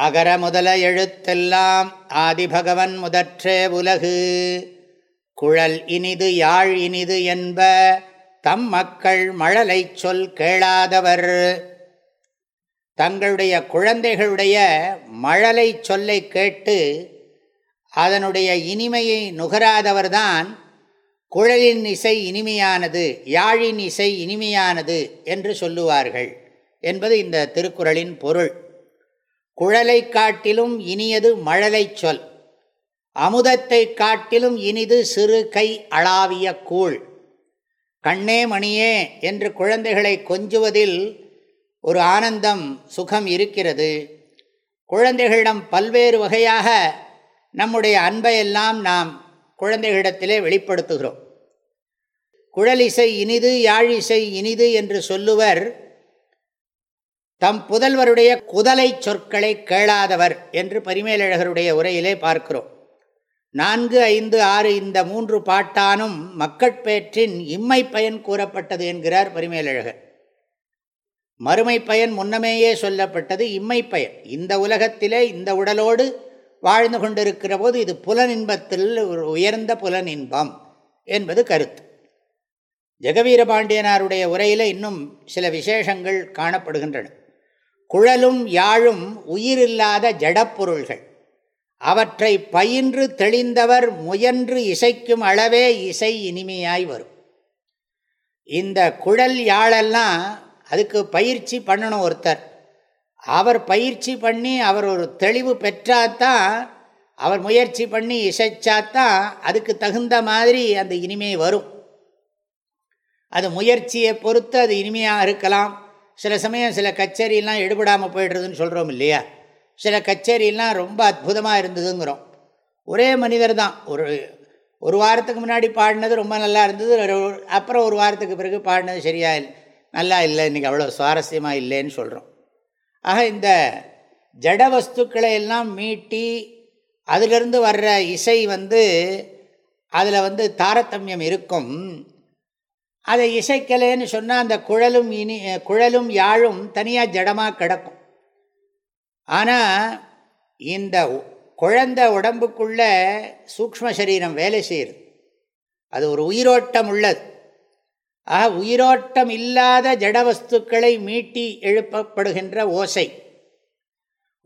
அகர முதல எழுத்தெல்லாம் ஆதிபகவன் முதற்றே உலகு. குழல் இனிது யாழ் இனிது என்ப தம் மக்கள் மழலை சொல் கேளாதவர். தங்களுடைய குழந்தைகளுடைய மழலை சொல்லை கேட்டு அதனுடைய இனிமையை நுகராதவர்தான் குழலின் இசை இனிமையானது யாழின் இசை இனிமையானது என்று சொல்லுவார்கள் என்பது இந்த திருக்குறளின் பொருள். குழலை காட்டிலும் இனியது மழலை சொல். அமுதத்தை காட்டிலும் இனிது சிறு கை அளாவிய கூழ். கண்ணே மணியே என்று குழந்தைகளை கொஞ்சுவதில் ஒரு ஆனந்தம் சுகம் இருக்கிறது. குழந்தைகளிடம் பல்வேறு வகையாக நம்முடைய அன்பையெல்லாம் நாம் குழந்தைகளிடத்திலே வெளிப்படுத்துகிறோம். குழலிசை இனிது யாழிசை இனிது என்று சொல்லுவர் தம் புதல்வருடைய குதலை சொற்களை கேளாதவர் என்று பரிமேலழகருடைய உரையிலே பார்க்கிறோம். நான்கு ஐந்து ஆறு இந்த மூன்று பாட்டானும் மக்கட்பேற்றின் இம்மை பயன் கூறப்பட்டது என்கிறார் பரிமேலழகர். மறுமை பயன் முன்னமேயே சொல்லப்பட்டது இம்மை பயன். இந்த உலகத்திலே இந்த உடலோடு வாழ்ந்து கொண்டிருக்கிற போது இது புலனின்பத்தில் ஒரு உயர்ந்த புலனின்பம் என்பது கருத்து. ஜெகவீரபாண்டியனாருடைய உரையில் இன்னும் சில விசேஷங்கள் காணப்படுகின்றன. குழலும் யாழும் உயிரில்லாத ஜடப்பொருள்கள். அவற்றை பயின்று தெளிந்தவர் முயன்று இசைக்கும் அளவே இசை இனிமையாய் வரும். இந்த குழல் யாழெல்லாம் அதுக்கு பயிற்சி பண்ணணும் ஒருத்தர். அவர் பயிற்சி பண்ணி அவர் ஒரு தெளிவு பெற்றாதான் அவர் முயற்சி பண்ணி இசைச்சாதான் அதுக்கு தகுந்த மாதிரி அந்த இனிமை வரும். அது முயற்சியை பொறுத்து அது இனிமையாக இருக்கலாம். சில சமயம் சில கச்சேரியெல்லாம் எடுபடாமல் போய்டுறதுன்னு சொல்கிறோம் இல்லையா? சில கச்சேரியெல்லாம் ரொம்ப அற்புதமாக இருந்ததுங்கிறோம். ஒரே மனிதர் தான். ஒரு ஒரு வாரத்துக்கு முன்னாடி பாடினது ரொம்ப நல்லா இருந்தது. அப்புறம் ஒரு வாரத்துக்கு பிறகு பாடினது சரியா நல்லா இல்லை இன்றைக்கி அவ்வளோ சுவாரஸ்யமாக இல்லைன்னு சொல்கிறோம் ஆக இந்த ஜட வஸ்துக்களை எல்லாம் மீட்டி அதிலிருந்து வர்ற இசை வந்து அதில் வந்து தாரதமியம் இருக்கும். அதை இசைக்கலைன்னு சொன்னால் அந்த குழலும் இனி குழலும் யாழும் தனியாக ஜடமாக கிடக்கும். ஆனால் இந்த குழந்த உடம்புக்குள்ள சூக்ம சரீரம் வேலை செய்கிறது அது ஒரு உயிரோட்டம் உள்ளது. ஆக உயிரோட்டம் இல்லாத ஜடவஸ்துக்களை மீட்டி எழுப்பப்படுகின்ற ஓசை.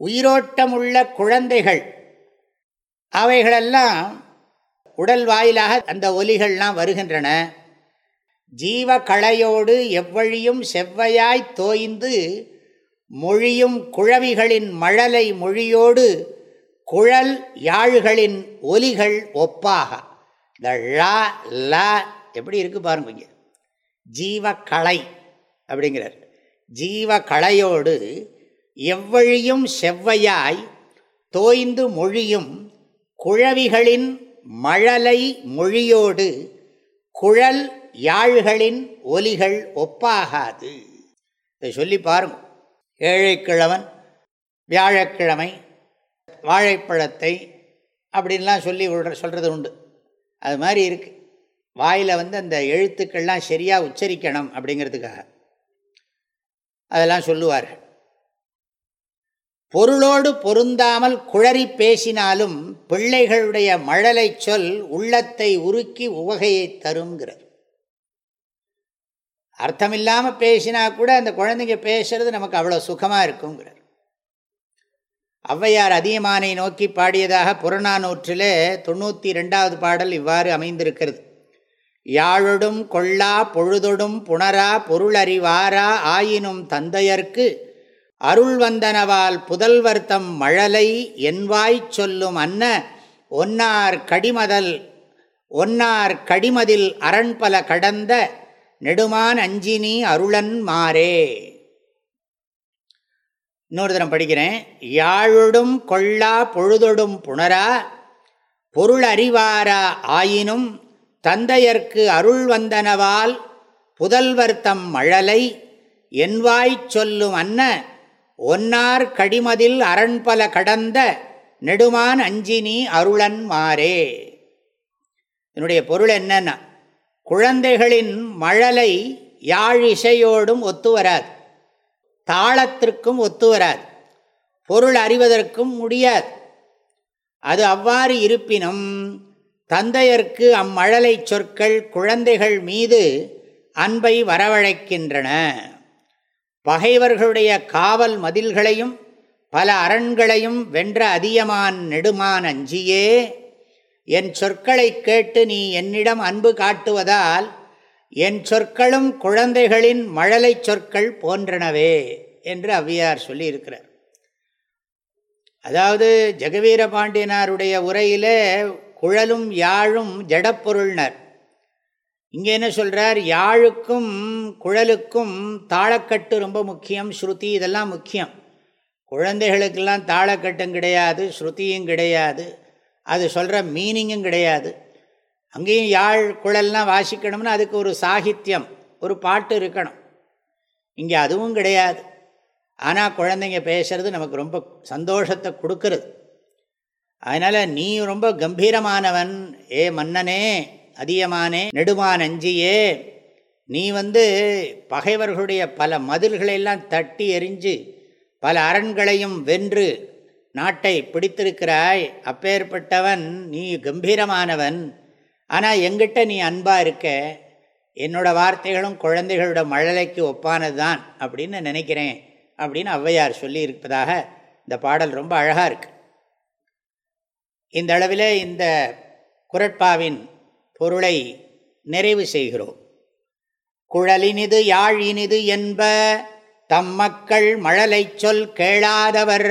உயிரோட்டம் உள்ள குழந்தைகள் அவைகளெல்லாம் உடல் வாயிலாக அந்த ஒலிகள்லாம் வருகின்றன. ஜீவகளையோடு எவ்வழியும் செவ்வையாய் தோய்ந்து மொழியும் குழவிகளின் மழலை மொழியோடு குழல் யாழ்களின் ஒலிகள் ஒப்பாக. இந்த ழா ல எப்படி இருக்கு பாருங்க இங்கே. ஜீவகளை அப்படிங்கிறார். ஜீவகளையோடு எவ்வழியும் செவ்வையாய் தோய்ந்து மொழியும் குழவிகளின் மழலை மொழியோடு குழல் யாழ்களின் ஒலிகள் ஒப்பாகாது. இதை சொல்லி பாருங்க. ஏழைக்கிழவன் வியாழக்கிழமை வாழைப்பழத்தை அப்படின்லாம் சொல்லி சொல்கிறது உண்டு. அது மாதிரி இருக்குது வாயில் வந்து அந்த எழுத்துக்கள்லாம் சரியாக உச்சரிக்கணும் அப்படிங்கிறதுக்காக. அதெல்லாம் சொல்லுவார்கள். பொருளோடு பொருந்தாமல் குழறி பேசினாலும் பிள்ளைகளுடைய மழலை சொல் உள்ளத்தை உருக்கி உவகையை தருங்கிறது அர்த்தமில்லாமல் பேசினா கூட அந்த குழந்தைங்க பேசுறது நமக்கு அவ்வளோ சுகமாக இருக்குங்கிறார். ஔவையார் அதியமானை நோக்கி பாடியதாக புறநானூற்றிலே தொண்ணூற்றி ரெண்டாவது பாடல் இவ்வாறு அமைந்திருக்கிறது. யாழொடும் கொள்ளா பொழுதொடும் புணரா பொருளறிவாரா ஆயினும் தந்தையர்க்கு அருள் வந்தனவால் புதல்வர்த்தம் மழலை என்வாய் சொல்லும் அன்ன ஒன்னார் கடிமதல் ஒன்னார் கடிமதில் அரண்பல கடந்த நெடுமான் அஞ்சினி அருளன் மாறே. இன்னொரு தரம் படிக்கிறேன். யாழொடும் கொள்ளா பொழுதொடும் புணரா பொருள் அறிவாரா ஆயினும் தந்தையர்க்கு அருள் வந்தனவால் புதல்வர்த்தம் மழலை என்வாய்ச் சொல்லும் அன்ன ஒன்னார் கடிமதில் அரண்பல கடந்த நெடுமான் அஞ்சினி அருளன் மாறே. என்னுடைய பொருள் என்னன்னா குழந்தைகளின் மழலை யாழ் இசையோடும் ஒத்து வராது தாளத்திற்கும் ஒத்து வராது பொருள் அறிவதற்கும் முடியாது. அது அவ்வாறு இருப்பினும் தந்தையர்க்கு அம்மழலை சொற்கள் குழந்தைகள் மீது அன்பை வரவழைக்கின்றன. பகைவர்களுடைய காவல் மதில்களையும் பல அரண்களையும் வென்ற அதியமான் நெடுமான் அஞ்சியே என் சொற்களை கேட்டு நீ என்னிடம் அன்பு காட்டுவதால் என் சொற்களும் குழந்தைகளின் மழலை சொற்கள் போன்றனவே என்று அவ்வியார் சொல்லியிருக்கிறார். அதாவது ஜெகவீர பாண்டியனாருடைய உரையிலே குழலும் யாழும் ஜடப்பொருள்னர் இங்கே என்ன சொல்கிறார் யாழுக்கும் குழலுக்கும் தாளக்கட்டு ரொம்ப முக்கியம் ஸ்ருதி இதெல்லாம் முக்கியம். குழந்தைகளுக்கெல்லாம் தாளக்கட்டும் கிடையாது ஸ்ருதியும் கிடையாது. அது சொல்கிற மீனிங்கும் கிடையாது. அங்கேயும் யாழ் குழல்லாம் வாசிக்கணும்னா அதுக்கு ஒரு சாகித்யம் ஒரு பாட்டு இருக்கணும். இங்கே அதுவும் கிடையாது. ஆனால் குழந்தைங்க பேசுறது நமக்கு ரொம்ப சந்தோஷத்தை கொடுக்கறது. அதனால் நீ ரொம்ப கம்பீரமானவன் ஏ மன்னனே அதியமானே நெடுமான் அஞ்சியே. நீ வந்து பகைவர்களுடைய பல மதில்களையெல்லாம் தட்டி எரிஞ்சு பல அரண்களையும் வென்று நாட்டை பிடித்திருக்கிறாய். அப்பேற்பட்டவன் நீ கம்பீரமானவன். ஆனால் எங்கிட்ட நீ அன்பாக இருக்க. என்னோட வார்த்தைகளும் குழந்தைகளோட மழலைக்கு ஒப்பானது தான் அப்படின்னு நினைக்கிறேன் அப்படின்னு ஔவையார் சொல்லி இருப்பதாக இந்த பாடல் ரொம்ப அழகாக இருக்கு. இந்த அளவில் இந்த குரட்பாவின் பொருளை நிறைவு செய்கிறோம். குழலினிது யாழினிது என்ப தம் மக்கள் மழலை சொல் கேளாதவர்.